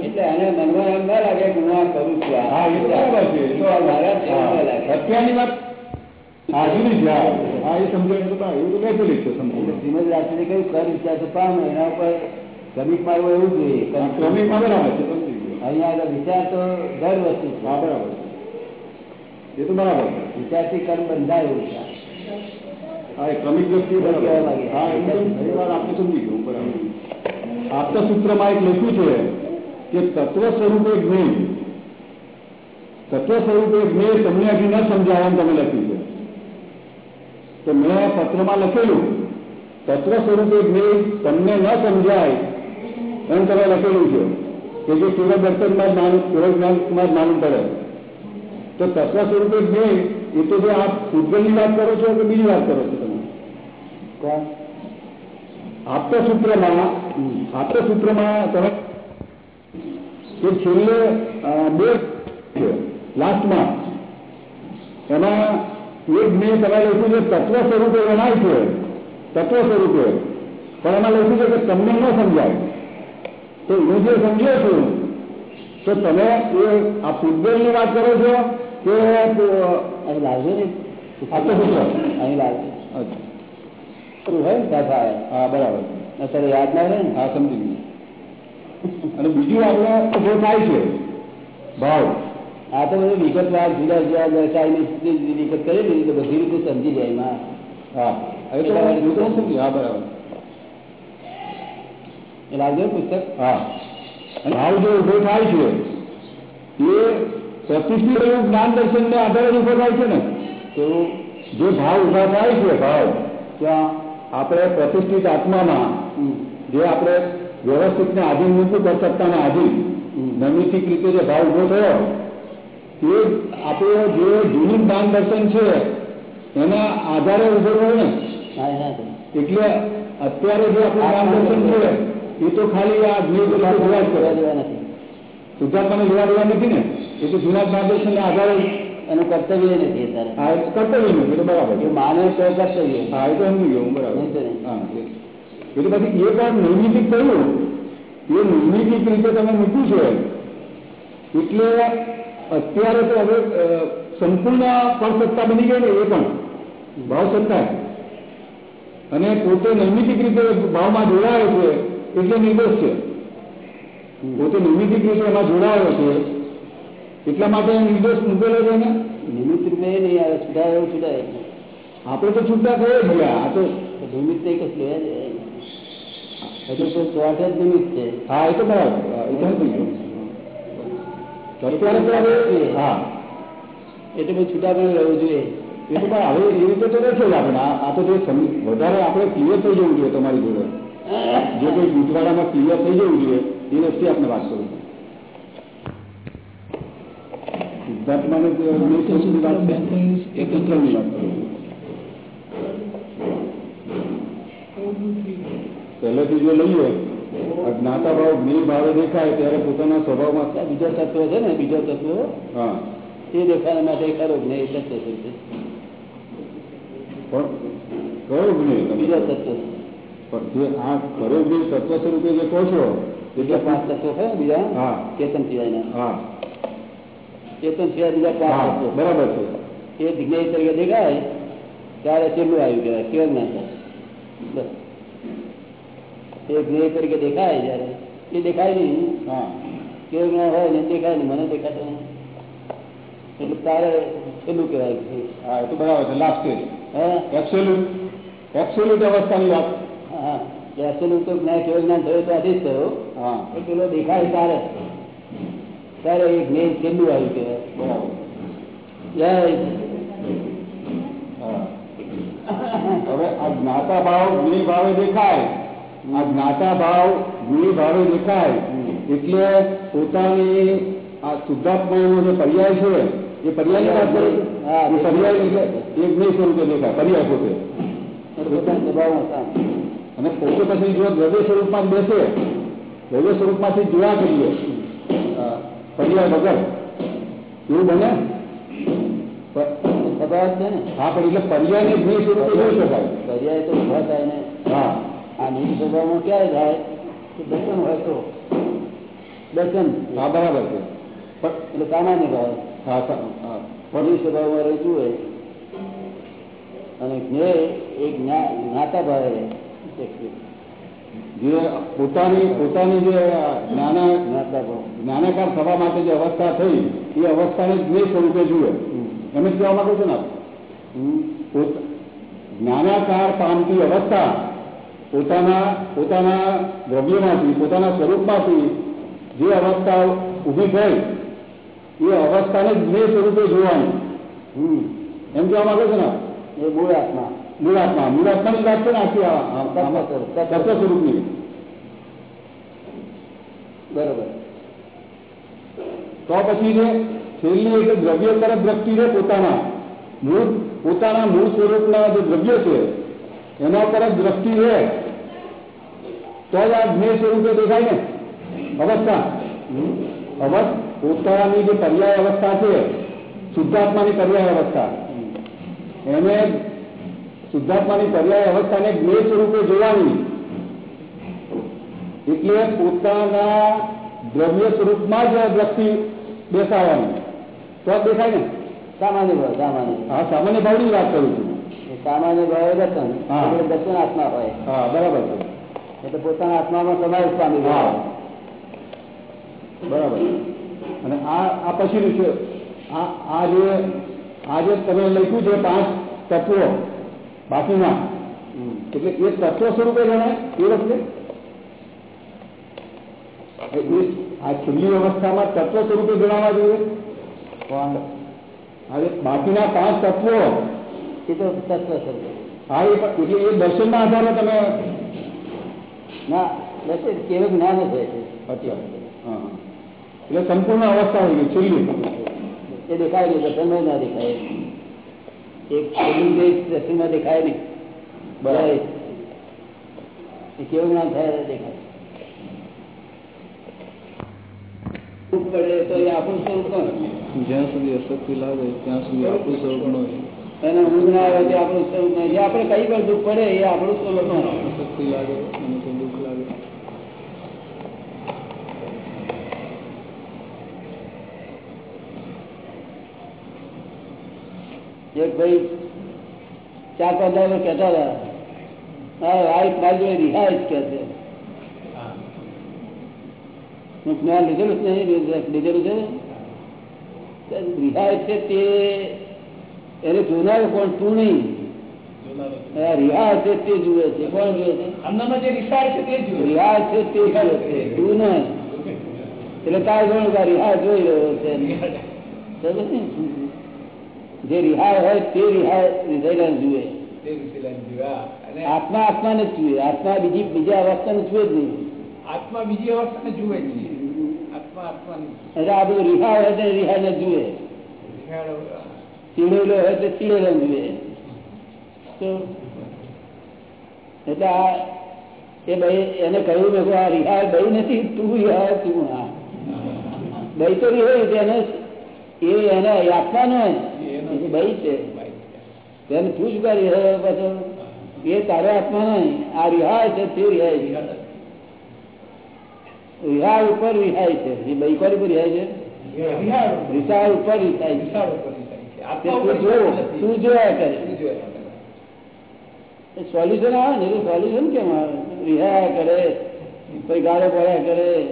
S1: એટલે એને મનમાં એમ ના લાગે કે હું આ કરું છું આ.
S7: હા એ તો બરાબર છે એ તો
S1: આ મારા જ એવું ના લાગે.
S7: અત્યારની વાત આજની જ વાત. હા એ સમજાય તો બરાબર. એવું તો બેસેલી જ છે
S1: એટલે
S7: સમજી
S1: શ્રીમદ રાજચંદ્રે કહ્યું કર વિચાર તો પામ એના ઉપર શ્રમિક મારવો એવું જોઈએ કારણ કે
S7: ક્રમિકમાં બરાબર છે સમજી ગયો
S1: અહીંયા આગળ વિચાર તો દર વસ્તુ છે
S7: હા બરાબર છે. એ તો બરાબર.
S1: વિચારથી કર્મ બંધાય
S7: હા ક્રમિક
S1: લાગે.
S7: હા એ તો એ આપણે સમજી ગયું બરાબર. આપતા સૂત્રમાં એક લખ્યું છે કે તત્વ સ્વરૂપે જ્ઞેય. તત્વ સ્વરૂપે જ્ઞેય તમને હજી ન સમજાય એમ તમે લખ્યું છે. તો મેં પત્રમાં લખેલું તત્વ સ્વરૂપે જ્ઞેય તમને ન સમજાય એમ તમે લખેલું છે. કે જે કેવળ દર્શનમાં જ માલુમ કેવળ જ્ઞાનમાં જ માલુમ પડે તો તત્વ સ્વરૂપે જ્ઞેય એ તો જો આપ સૂત્રની વાત કરો છો કે બીજી વાત કરો છો તમે?
S1: કોણ?
S7: આપતા સૂત્રમાં આપતા સૂત્રમાં તમે કે છેલ્લે બે લાસ્ટમાં એમાં એક મેં તમે લખ્યું છે તત્વ સ્વરૂપે ગણાય છે. તત્વ સ્વરૂપે. પણ એમાં લખ્યું છે કે તમને ન સમજાય. તો હું જે સમજ્યો છું તો તમે એ આ ફૂટબોલની વાત કરો છો કે
S1: અહીં લાવજો ને અહીં લાવજો હોય ને ત્યાં
S7: હા બરાબર
S1: અત્યારે યાદ ના રહે ને
S7: હા સમજી ગયું અને બીજું આપણે ઊભો થાય છે ભાવ
S1: આ તો બધું વિગતવાર જુદા જુદા સ્થિતિ વિગત કરી દીધી તો બધી રીતે સમજી જાય એમાં
S7: હા હવે તો તો હું સમજી હા બરાબર
S1: એ લાવજો ને પુસ્તક
S7: હા ભાવ જે ઊભો થાય છે પ્રતિષ્ઠિત એવું જ્ઞાન દર્શનને આધારે જ ઊભો થાય છે ને?
S1: તો
S7: જે ભાવ ઊભા થાય છે ભાવ ત્યાં આપણે પ્રતિષ્ઠિત આત્મામાં જે આપણે વ્યવસ્થિત ને આધીન મૂકવું કર ને આધીન નૈમિતિક રીતે જે ભાવ ઊભો થયો એ આપણે જે જૂનું જ્ઞાન દર્શન છે એના આધારે ઊભો થયો ને? એટલે અત્યારે જે આપણું જ્ઞાન દર્શન છે એ તો ખાલી આ દર્શન જોવા જ કરે શુદ્ધાત્માને જોવા દેવા નથી ને? એ તો જૂના જ્ઞાન ના આધારે
S1: એનું કર્તવ્ય નથી અત્યારે.
S7: કર્તવ્ય નથી તો બરાબર
S1: એ
S7: છે
S1: માને તો કર્તવ્ય.
S7: હા એ તો એમનું ગયો બરાબર. હા એ- એટલે પછી એક વાર નૈમિતિક થયું એ નૈમિતિક રીતે તમે મૂક્યું છે એટલે અત્યારે તો હવે સંપૂર્ણ પરસત્તા બની ગઈ ને એ પણ ભાવ સત્તા અને પોતે નૈમિતિક રીતે ભાવમાં જોડાયો છે એટલે નિર્દોષ છે. પોતે નૈમિતિક રીતે એમાં જોડાયો છે એટલા માટે નિર્દોષ મૂકેલો છે ને?
S1: નિમિત્ત રૂપે નહીં આવે છૂટાય એવું છૂટાય.
S7: આપણે તો છૂટા થઈ જ આ તો
S1: નિમિત્ત નહીં કશું લેવા જાય નહીં. તો ચોથ જ નિમિત્ત છે.
S7: હા એ તો બરાબર. હા,
S1: એટલે બધું છૂટા પણ રહેવું જોઈએ.
S7: એ તો પણ હવે એ રીતે તો રહેશે આપણે. આ આ તો જે વધારે આપણે ક્લિયર થઈ જવું જોઈએ તમારી જોડે. જે કોઈ ગૂંચવાડામાં ક્લિયર થઈ જવું જોઈએ એ વસ્તુ આપણે વાત કરું છું. વાત છે, એ વાત કરું. પહેલેથી જો લઈએ જ્ઞાતા ભાવ જ્ઞેય ભાવે દેખાય ત્યારે પોતાના સ્વભાવમાં
S1: બીજા તત્વ છે ને બીજો તત્વ
S7: હા.
S1: એ દેખાવા માટે ખરો જ નહીં તત્વ છે.
S7: પણ કયો જ્ઞેય
S1: બીજો તત્વ
S7: પણ જે આ ખરો જ્ઞેય તત્વ સ્વરૂપે જે કહો છો
S1: બીજા પાંચ તત્વો ખરા બીજા
S7: હા.
S1: સિવાય સિવાયના.
S7: હા.
S1: ચેતન સિવાય બીજા
S7: બરાબર છે.
S1: એ જ્ઞેય તરીકે દેખાય ત્યારે ચેલું આવ્યું કહેવાય કેવળ ના થાય એ જ્ઞેય તરીકે દેખાય જયારે. એ દેખાય નહીં. કેવળ જ્ઞાન હોય ને દેખાય નહીં. મને દેખાતો નહીં એટલે તારે છેલ્લું કહેવાય
S7: હા એ તો બરાબર છે લાસ્ટ
S1: હા?
S7: એબ્સોલ્યુટ એબ્સોલ્યુટ અવસ્થાની વાત.
S1: હા એબ્સોલ્યુટ તો જ્ઞાન કેવળ જ્ઞાન થયો તો આથી જ થયો.
S7: હા.
S1: એ પેલો દેખાય ત્યારે ત્યારે એ જ્ઞાન છેલ્લું આવ્યું કહેવાય
S7: બરાબર
S1: જય
S7: હા. હવે આ જ્ઞાતા ભાવ ગુણી ભાવે દેખાય આ જ્ઞાતા ભાવ ગુણી ભાવે દેખાય એટલે પોતાની આ શુદ્ધાત્માનો જે પર્યાય છે એ પર્યાયની વાત કરે છે?
S1: હા,
S7: એ પર્યાય એટલે એક નહીં સ્વરૂપે દેખાય પર્યાય પોતે
S1: એ પોતાના સ્વભાવમાં કામ
S7: અને પોતે પછી જો દ્રવ્ય સ્વરૂપમાં જ બેસે દ્રવ્ય સ્વરૂપમાંથી જ જોયા કરીએ અ, પર્યાય વગર. એવું બને? પ-
S1: છે ને?
S7: હા પણ એટલે પર્યાય ને જોઈ શકાય
S1: પર્યાય તો ઊભા થાય ને.
S7: હા.
S1: આ નીચ સ્વભાવમાં ક્યારે થાય? કે દર્શન હોય તો. દર્શન?
S7: હા બરાબર છે. પણ
S1: એટલે કામા નહીં
S7: હા હા.
S1: પરિ સ્વભાવમાં રહેતું હોય અને જ્ઞેય એ જ્ઞા- જ્ઞાતા ભાવે.
S7: જે પોતાની પોતાની જે
S1: જ્ઞાતા
S7: જ્ઞાનાકાર થવા માટે જે અવસ્થા થઈ, એ અવસ્થાને જ્ઞેય સ્વરૂપે જુએ એમ જ કહેવા માંગુ છું ને? જ્ઞાનાકાર પામતી અવસ્થા પોતાના પોતાના દ્રવ્યમાંથી, પોતાના સ્વરૂપમાંથી જે અવસ્થા ઊભી થઈ, એ અવસ્થાને દ્વેષ સ્વરૂપે જોવાની. એમ કહેવા માંગુ છું ને
S1: એ મૂળ આત્મા
S7: મૂળાત્મા મૂળાત્માની વાત છે ને આખી આ- આ- આમાં
S1: તત્વ સ્વરૂપ.
S7: તત્વ સ્વરૂપની
S1: બરોબર
S7: તો પછી જે છેલ્લી એટલે દ્રવ્ય તરફ દ્રષ્ટિ છે પોતાના મૂળ પોતાના મૂળ સ્વરૂપના જે દ્રવ્ય છે એના તરફ દ્રષ્ટિ છે તો જ આ જ્ઞેય સ્વરૂપે દેખાય ને અવસ્થા અવસ્થ પોતાની જે પર્યાય અવસ્થા છે શુદ્ધાત્માની પર્યાય અવસ્થા એને શુદ્ધાત્માની પર્યાય અવસ્થાને જ્ઞેય સ્વરૂપે જોવાની. એટલે પોતાના દ્રવ્ય સ્વરૂપમાં જ દ્રષ્ટિ બેસાડવાની. તો દેખાય ને?
S1: સામાન્ય ભાવ સામાન્ય
S7: હા સામાન્ય ભાવની વાત કરું છું.
S1: સામાન્ય ભાવ દર્શન. એટલે દર્શન આત્મા હોય.
S7: હા બરાબર છે.
S1: એટલે પોતાના આત્મામાં સમાવેશ પામી
S7: હા. બરાબર. અને આ આ પછીનું છે આ આ જે આ જે તમે લખ્યું છે પાંચ તત્વો બાકીના. એટલે એ તત્વ સ્વરૂપે જણાય એ વખતે? આ છેલ્લી અવસ્થામાં તત્વ સ્વરૂપે જણાવવા જોઈએ. હવે બાકીના પાંચ તત્વો
S1: એ તો તત્વ સ્વરૂપે.
S7: હા એ પણ એટલે એ દર્શનના આધારે તમે
S1: ના દર્શન કેવું જ્ઞાન જ હોય છે.
S7: એટલે સંપૂર્ણ અવસ્થા હોય ગઈ છેલ્લી.
S1: એ દેખાય નહીં દર્શન ના દેખાય. એક જે દેખાય નહીં.
S7: બરાબર.
S1: એ કેવું જ્ઞાન થાય દેખાય. દુઃખ પડે તો એ આપણું સ્વરૂપ કોણ?
S8: જ્યાં સુધી અશક્તિ લાગે ત્યાં સુધી આપણું સ્વરૂપ ન હોય.
S1: એને ઊંઘ ના આવે તે આપણું સ્વરૂપ નહીં. જે આપણે કઈ પણ દુઃખ પડે એ આપણું સ્વરૂપ કોણ?
S8: અશક્તિ લાગે અને તો દુઃખ લાગે
S1: એક ભાઈ ચાર પાંચ દાડો કહેતા હતા હા વાઈફ મારી જોડે કે છે. હું જ્ઞાન લીધેલું જ નહીં લીધેલું છે રિહાય છે તે એને જોનાર કોણ? તું નહીં. રિહાય છે તે જુએ છે. કોણ જુએ છે?
S10: અંદરનો જે રિસાય છે તે જ
S1: રિહાય છે. તે જુએ છે. તું નહીં. એટલે તારે ગણું રિહાય જોઈ રહ્યો છે? જે રિહાય હોય તે રિહાય રીધેલા જુએ
S10: અને
S1: આત્મા આત્માને જ જુએ આત્મા બીજી બીજા અવસ્થાને જુએ જ નહીં
S10: આત્મા બીજી અવસ્થાને જુએ જ નહીં આત્મા આત્માની
S1: એટલે આ બધું રિહાય હોય તે રિહાયને જુએ ચીડેલો હોય તે ચીડેલો જુએ તો એટલે આ એ ભાઈ એને કહ્યું મેં કહ્યું, આ રિહાય ભાઈ નથી તું રિહાય તું હા ભાઈ તો રિહાય છે એને એ એને આત્માનો એ ભાઈ છે. તેને તું કરી રહ્યો પાછો. એ તારો આત્મા નહીં. આ રિહાય છે, તે રિહાય રિહાય ઉપર રિહાય છે. એ ભાઈ કોની રિહાય છે? સોલ્યુશન આવે ને સોલ્યુશન કેમ આવે? રિહાયા કરે. કોઈ ગાળો પડ્યા કરે.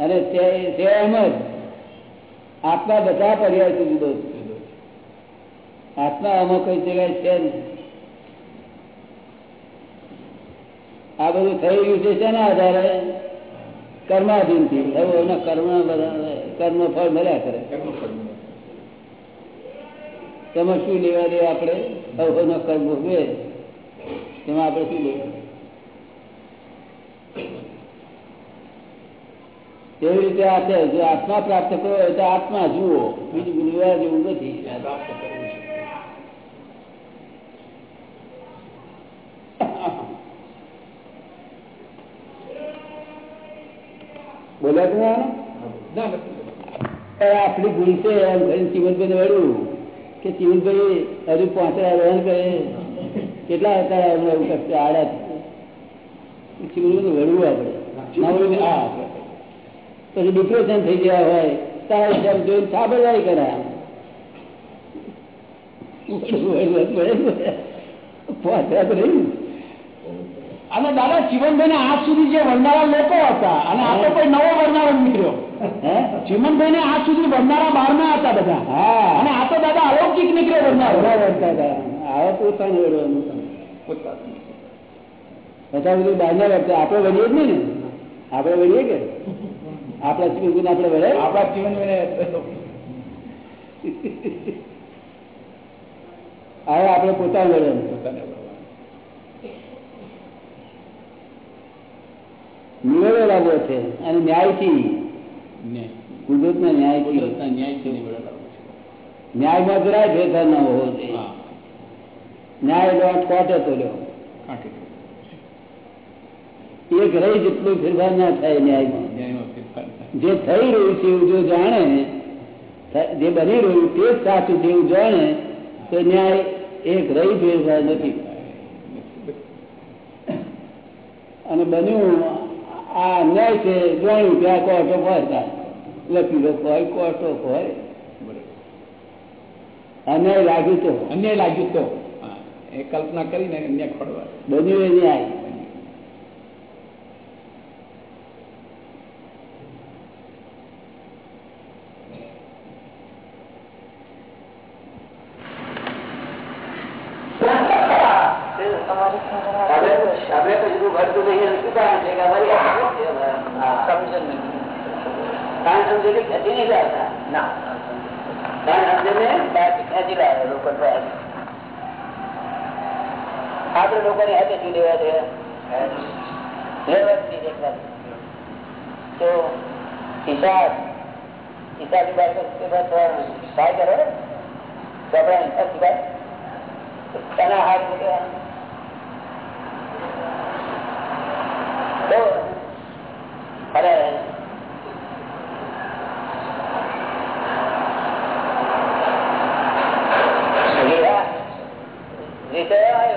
S1: અને તે એમ જ આત્મા બધા પર્યાયથી જુદો છે. આત્મા આમાં કોઈ જગ્યાએ છે આ બધું થઈ ગયું છે શેના આધારે? કર્માધીનથી એના કર્મ બધા કર્મ ફળ મળ્યા કરે. તેમાં શું લેવા દે આપણે? અવનો કર્મ હોય તેમાં આપણે શું લેવું? એવી રીતે આ છે? જો આત્મા પ્રાપ્ત કરો એટલે આત્મા જુઓ. બીજું લેવા જેવું નથી. બોલ્યા તું આપણી ભૂલ છે. એમ કરીને ચીમનભાઈ વળ્યું કે ચીમનભાઈ હજુ પાંચરા રોહન કરે. કેટલા હતા એમને એવું કરશે? આડા. ચીમનભાઈ વળવું આપણે. હા. પછી ડિપ્રેશન થઈ ગયા હોય તારા જોઈને સાબરદારી રહ્યું
S3: અને દાદા ચીમનભાઈ ને આજ સુધી જે વરનારા લોકો હતા અને આ તો કોઈ નવો વરનારો નીકળ્યો ચીમનભાઈ ને આજ સુધી વરનારા બહાર ના હતા બધા. અને આ તો દાદા અલૌકિક નીકળ્યો
S1: બરાબર કરતા હતા. આવા પોતાનું વડવાનું બધા બધું બહારના આપણે વળીએ જ નહીં ને. આપણે વળીએ કે? આપણા સ્કૂલ આપણે વળે?
S3: આપણા જીવન
S1: હવે આપણે પોતાનું વળવાનું નિવેડો લાગવો છે અને ન્યાયથી કુદરત ના ન્યાયથી. ન્યાયમાં જરાય ભેદભાવ ન હોવો જોઈએ. ન્યાય દોટ કોટે તો લ્યો એક રહી જેટલું ફેરફાર ના થાય ન્યાયમાં. જે થઈ રહ્યું છે એવું જો જાણે જે બની રહ્યું તે જ સાચું છે એવું જાણે તો ન્યાય એક રહી ફેરફાર નથી. અને બન્યું આ અન્યાય છે જાણ્યું ત્યાં ઓફ હોય વકીલો હોય કોર્ટો હોય અન્યાય લાગ્યું તો.
S3: અન્યાય લાગ્યું તો. એ કલ્પના કરીને અન્ય ખોડવા
S1: બન્યું એ ન્યાય આપણે તો જુદું ભરતું નહીં એનું શું કારણ છે કે અમારી સમજણ નથી કારણ સમજેલી ખેંચી નહીં લાવતા ના કારણ સમજે બહારથી ખેંચી લાવે લોકો પાસે આપણે લોકોની હાથે શું લેવા દે વ્યવસ્થિત એકદમ તો હિસાબ હિસાબની બાબત સહાય કરો આપણા હિસાબ સિવાય તેના હાથ અરે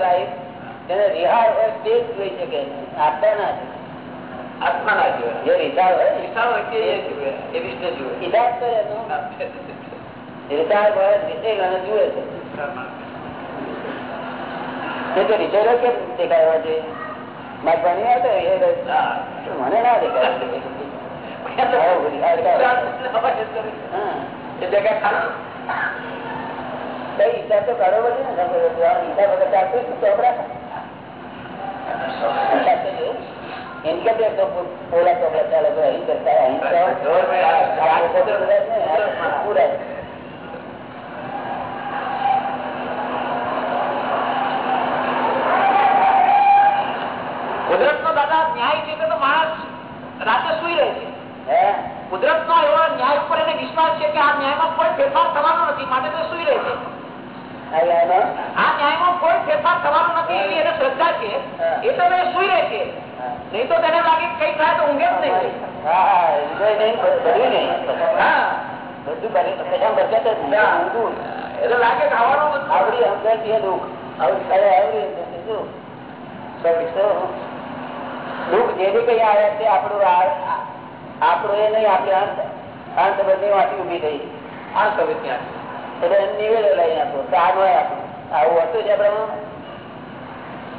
S1: હોય તેને રિહાર હોય તે જ જોઈ શકે. આત્મા ના છે આત્મા ના જે રિસાળ હોય રિસાળ હોય તે એ વિષ્ણુ જુએ. હિદાયત કરે એનો રિસાળ વિષય અને જુએ છે. તો રિસાળો કેમ મારે ભણી એ મને ના દેખાય. તો હિસાબ વગર ચાલતું ચોપડા. इनके भी तो पूरा चौकड़ा चाले तो यही करता है यहीं तो पूरा
S3: કુદરત નો દાદા ન્યાય છે તો માણસ રાતે સુઈ રહે છે
S1: है
S3: કુદરત નો એવો ન્યાય ઉપર એને વિશ્વાસ છે કે આ ન્યાયમાં કોઈ ફેરફાર થવાનો નથી માટે તે સુઈ રહે છે
S11: હવે આનો
S4: આ ન્યાયમાં કોઈ ફેરફાર થવાનો નથી એવી એને શ્રદ્ધા છે એ તો એને સુઈ રહે છે નહીં તો તેને લાગે કઈ થાય તો ઊંઘે જ નહીં.
S11: દુઃખ. જે બી કઈ આવે તે આપણું એ નહીં આપણે અંત. અંત બધી ઊભી થઈ.
S4: ત્યાં
S11: એટલે નિવેડો લઈ નાખો તો આ નો આપણું. આવું હતું છે આપણે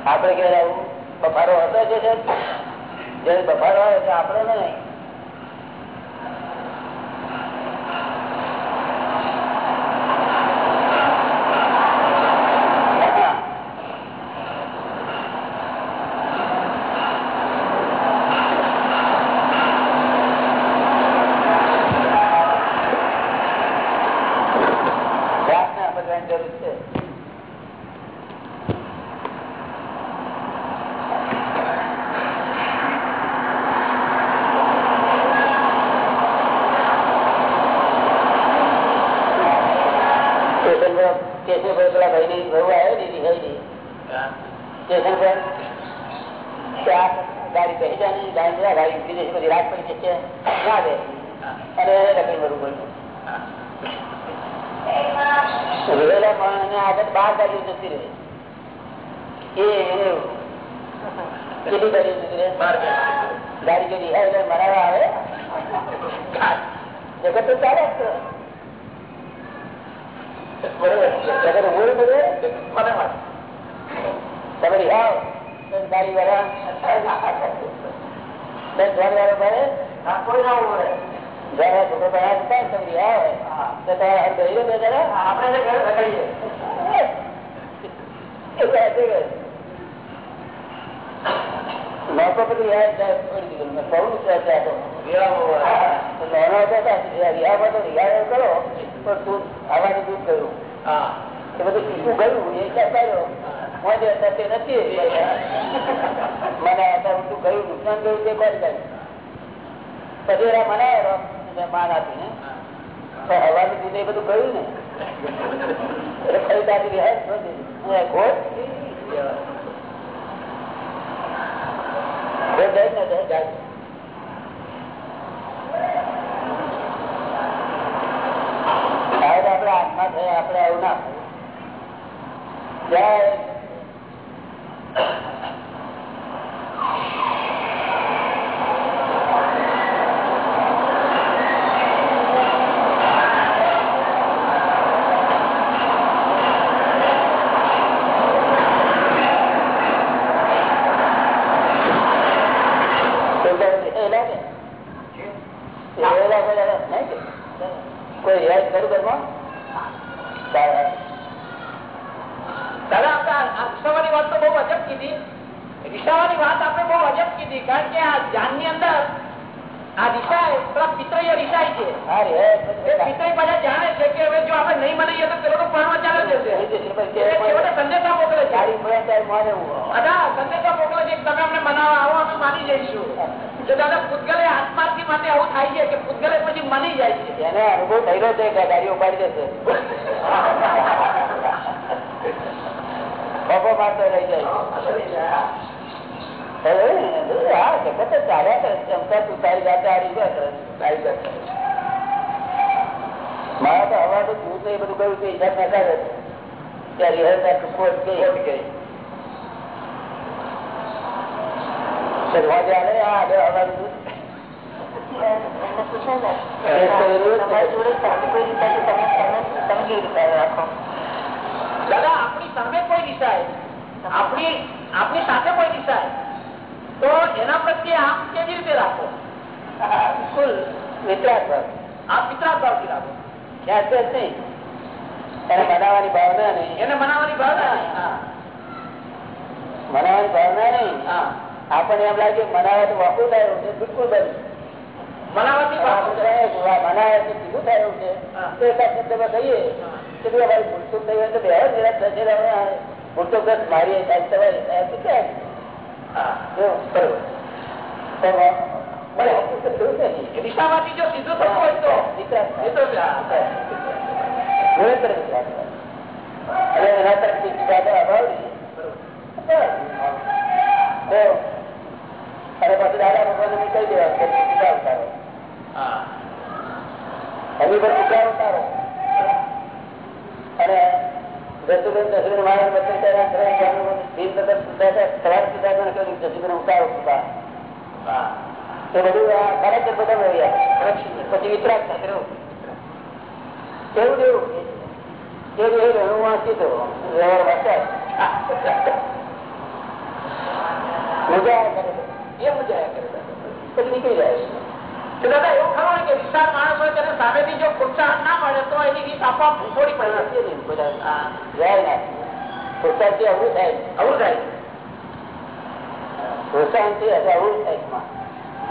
S11: આપણે ક્યારે આવું? બફારો હતો છે? જયારે બફારો આવે તો આપણે નહીં હા. પ્રાર્થના બધાની જરૂર છે સ્ટેશન પર સ્ટેશન પર પેલા ભાઈની વહુ આવ્યો ને એની ભાઈની. સ્ટેશન પર ત્યાં ગાડી બેસી જાય ને ગાડી જરા ગાડી ઊભી જશે બધી રાત પડી જશે ના દે અને લખી ભરવું પડ્યું વેલા માણસને આગળ બાર ગાડીઓ જતી રહે એ એને કેટલી ગાડીઓ જતી રહે ગાડી જો રિહાય એટલે મરાવા આવે જગત તો ચાલે જ છે. બરોબર જગત ઉભું રહે બધે? તમે રિહાઓ તો ગાડી વાળા દસ હજાર વાળો ભરે કોઈ ના ઊભો રહે જરા છોકરો ભણ્યા હતા? તમે રિહાઓ તો હાથ જરા આપણે ઘરે રખાઈએ? લોકો બધું યાદ છોડી દીધું. બહુ વિશ્વાસ છે આ તો. હા, તો નાનો હતો તો રિહા કરો પણ તું આવવાનું દૂધ કર્યું. એ બધું શીખવું ગયું. એ હિસાબ કર્યો હતા નથી. મને ઊંધું ગયું નુકસાન ગયું તે કોણ કર્યું પછી એના મને માન આપીને, તો હવાનું દૂધ એ બધું ગયું ને. એટલે ખરીદારી રિહાય હું એ ખોટ આપડે હાથમાં આપડે આવું ના જય કોઈ યાદ કરું ઘરમાં
S4: દાદા આપણે આ રિક્ષાવાની વાત તો બહુ અજબ કીધી રિક્ષાવાની વાત આપણે અજબ કારણ કે આ ધ્યાનની અંદર આ દિશા પેલા પિતરીઓ રિસાય છે. પિતરી પાછા જાણે છે કે હવે જો આપણે નહીં બનાવીએ તો પેલો ભણવા ચાલે જશે સંદેશા મોકલે છે. દાદા સંદેશા મોકલે છે તમે અમને મનાવો આવો અમે માની જઈશું. જો દાદા પૂતગલે આત્માર્થી માટે આવું થાય છે કે પૂતગલે પછી મની જાય છે.
S11: એને અનુભવ થયેલો છે કે ગાડીઓ પાડી જશે મારતો રહી જાય હા જગત ચાલ્યા કરે તું તારી જાતે હારી ગયા કરે તારી જાતે મારા તો હવા તો ને એ બધું કહ્યું કે હિસાબ ના કરે ત્યાં રિહર્સલ ગઈ આવે હવાનું
S4: આપણી સામે કોઈ દિશાએ આપણી આપણી સાથે કોઈ દિશાએ તો એના પ્રત્યે આપ કેવી રીતે રાખો?
S11: બિલકુલ વિતરાગ
S4: આપ ભાવથી રાખો.
S11: ખ્યાલ જ નહીં. એને બનાવવાની ભાવના નહીં.
S4: એને બનાવવાની ભાવના નહીં. હા.
S11: ભાવના નહીં. આપણને એમ લાગે મનાવે તો વાપરું થાય છે. બિલકુલ બધું
S4: બનાવવાથી ભાવ
S11: મનાવે તો કીધું થાય એવું છે. તો એકાદ શબ્દમાં કહીએ કે ભાઈ ભૂલચૂક થઈ હોય તો બે નિરાશ થશે ને હવે ભૂલચૂક મારી સાહેબ તમારી સાહેબ ક્યાં
S4: હા.
S11: જો બરોબર તો મને હકીકત થયું છે નહીં.
S4: એ દિશામાંથી જો સીધું થતું હોય તો
S11: વિતરાગ
S4: એ તો હા.
S11: નિરંતર વિતરાગ અને એના તરફથી બીજા અભાવ નહીં તો અને પછી દાદા ભગવાન કહી દેવા કે બીજા ઉતારો હવે પર બીજા ઉતારો અને મજા કરે પછી નીકળી જાય.
S4: તો દાદા એવું ખરું કે વિશાળ માણસ હોય તેને સામેથી જો પ્રોત્સાહન ના મળે તો એની રીત આપવા થોડી પડે
S11: નથી નહીં બધા જાય ના. પ્રોત્સાહનથી આવું થાય.
S4: આવું થાય?
S11: પ્રોત્સાહનથી હવે આવું થાય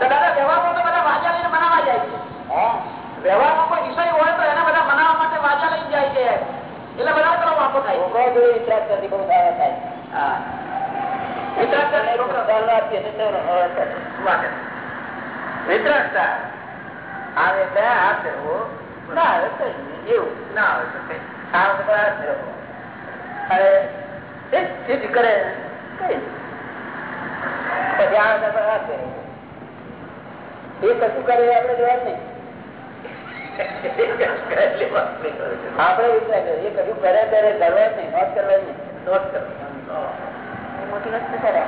S4: દાદા વ્યવહારમાં તો બધા વાજા લઈને બનાવવા જાય છે. વ્યવહારમાં કોઈ વિષય હોય તો એને બધા બનાવવા માટે વાજા લઈને જાય છે. એટલે બધા થાય
S11: છોકરા કરતી બહુ સારા થાય.
S4: હા. વિચાર કરે છોકરો.
S11: પ્રોત્સાહન આપીએ તો.
S4: વિતરાગતા આવે એટલે હાથ ધરવો. ના આવે તો એવું. ના આવે તો આવે તો હાથ ધરવો. અરે, એ કરે. કઈ
S11: પછી તો કશું કરે આપણે જોવા નહીં. આપડે એ કશું કરે ત્યારે કરવા નહીં નોટ કરવાની
S4: નોટ કરવાનો.
S11: મોટી વસ્તુ કરે.